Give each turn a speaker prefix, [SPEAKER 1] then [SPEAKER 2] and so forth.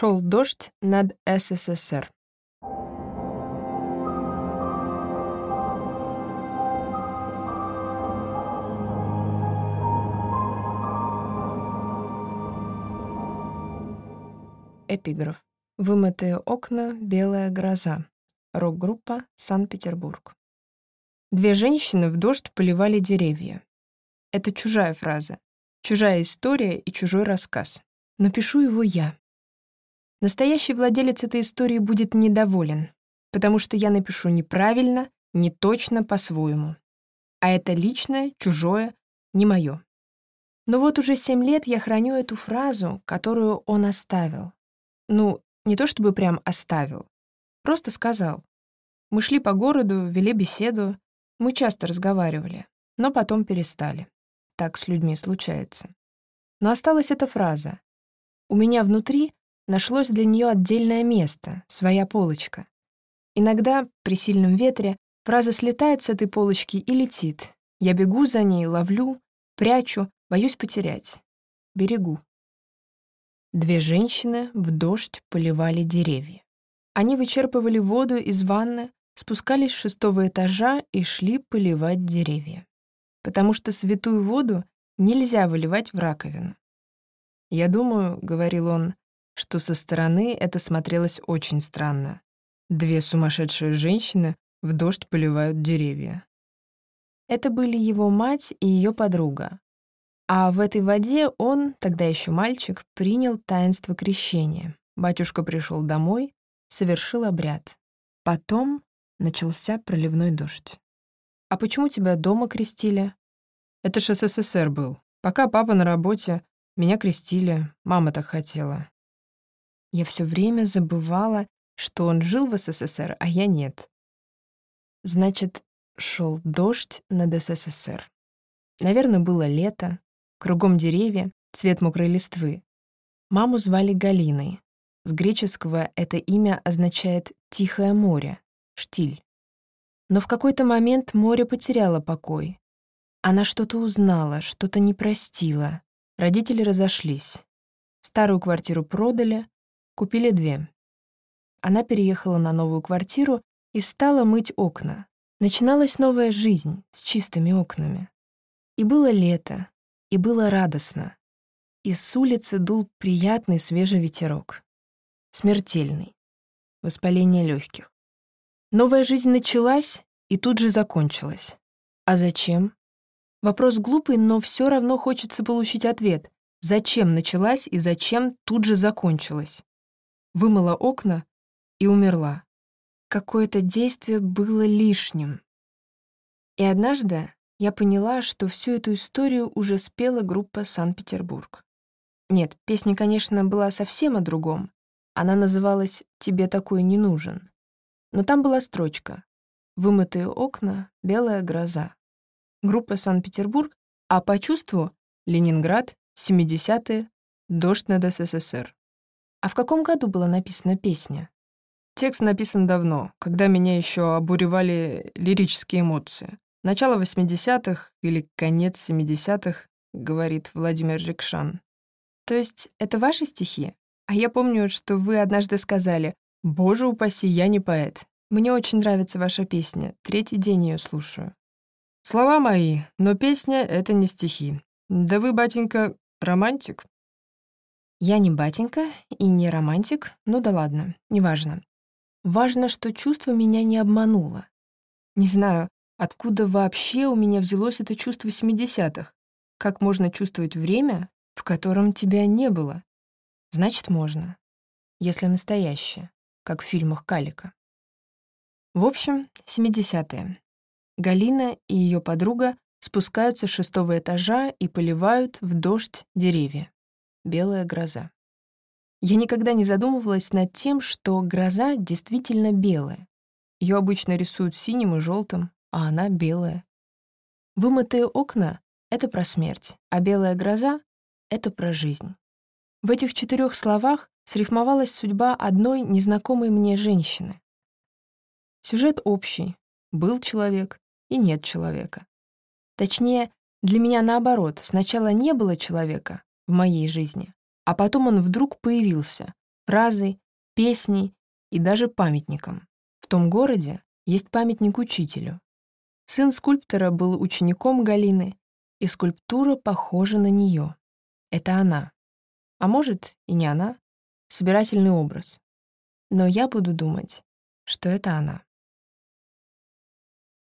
[SPEAKER 1] Шел дождь над СССР. Эпиграф. Вымытые окна, белая гроза. Рок-группа «Санкт-Петербург». Две женщины в дождь поливали деревья. Это чужая фраза, чужая история и чужой рассказ. Но пишу его я. Настоящий владелец этой истории будет недоволен, потому что я напишу неправильно, не точно, по-своему. А это личное, чужое, не мое. Но вот уже семь лет я храню эту фразу, которую он оставил. Ну, не то чтобы прям оставил, просто сказал. Мы шли по городу, вели беседу, мы часто разговаривали, но потом перестали. Так с людьми случается. Но осталась эта фраза. У меня внутри нашлось для нее отдельное место, своя полочка. Иногда, при сильном ветре, фраза слетает с этой полочки и летит. Я бегу за ней, ловлю, прячу, боюсь потерять. Берегу. Две женщины в дождь поливали деревья. Они вычерпывали воду из ванны, спускались с шестого этажа и шли поливать деревья. Потому что святую воду нельзя выливать в раковину. «Я думаю», — говорил он, — «что со стороны это смотрелось очень странно. Две сумасшедшие женщины в дождь поливают деревья». Это были его мать и ее подруга. А в этой воде он, тогда еще мальчик, принял таинство крещения. Батюшка пришел домой, совершил обряд. Потом Начался проливной дождь. «А почему тебя дома крестили?» «Это ж СССР был. Пока папа на работе, меня крестили, мама так хотела». Я все время забывала, что он жил в СССР, а я нет. Значит, шел дождь над СССР. Наверное, было лето, кругом деревья, цвет мокрой листвы. Маму звали Галиной. С греческого это имя означает «тихое море» штиль. Но в какой-то момент море потеряло покой. Она что-то узнала, что-то не простила. Родители разошлись. Старую квартиру продали, купили две. Она переехала на новую квартиру и стала мыть окна. Начиналась новая жизнь с чистыми окнами. И было лето, и было радостно. И с улицы дул приятный свежий ветерок. Смертельный. Воспаление легких. Новая жизнь началась и тут же закончилась. А зачем? Вопрос глупый, но все равно хочется получить ответ. Зачем началась и зачем тут же закончилась? Вымыла окна и умерла. Какое-то действие было лишним. И однажды я поняла, что всю эту историю уже спела группа «Санкт-Петербург». Нет, песня, конечно, была совсем о другом. Она называлась «Тебе такой не нужен». Но там была строчка «Вымытые окна, белая гроза». Группа «Санкт-Петербург», а по чувству «Ленинград», «70-е», «Дождь над СССР». А в каком году была написана песня? Текст написан давно, когда меня еще обуревали лирические эмоции. Начало 80-х или конец 70-х, говорит Владимир Рикшан. То есть это ваши стихи? А я помню, что вы однажды сказали Боже упаси, я не поэт. Мне очень нравится ваша песня. Третий день ее слушаю. Слова мои, но песня — это не стихи. Да вы, батенька, романтик? Я не батенька и не романтик, ну да ладно, неважно. Важно, что чувство меня не обмануло. Не знаю, откуда вообще у меня взялось это чувство 70-х. Как можно чувствовать время, в котором тебя не было? Значит, можно, если настоящее как в фильмах Калика. В общем, 70-е. Галина и ее подруга спускаются с шестого этажа и поливают в дождь деревья. Белая гроза. Я никогда не задумывалась над тем, что гроза действительно белая. Ее обычно рисуют синим и желтым, а она белая. Вымытые окна — это про смерть, а белая гроза — это про жизнь. В этих четырех словах срифмовалась судьба одной незнакомой мне женщины. Сюжет общий. Был человек и нет человека. Точнее, для меня наоборот. Сначала не было человека в моей жизни, а потом он вдруг появился. фразой, песней и даже памятником. В том городе есть памятник учителю. Сын скульптора был учеником Галины, и скульптура похожа на нее. Это она. А может, и не она. Собирательный образ. Но я буду думать, что это она.